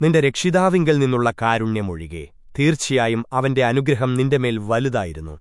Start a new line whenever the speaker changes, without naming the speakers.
നിന്റെ രക്ഷിതാവിങ്കിൽ നിന്നുള്ള കാരുണ്യമൊഴികെ തീർച്ചയായും അവന്റെ അനുഗ്രഹം നിന്റെ മേൽ വലുതായിരുന്നു.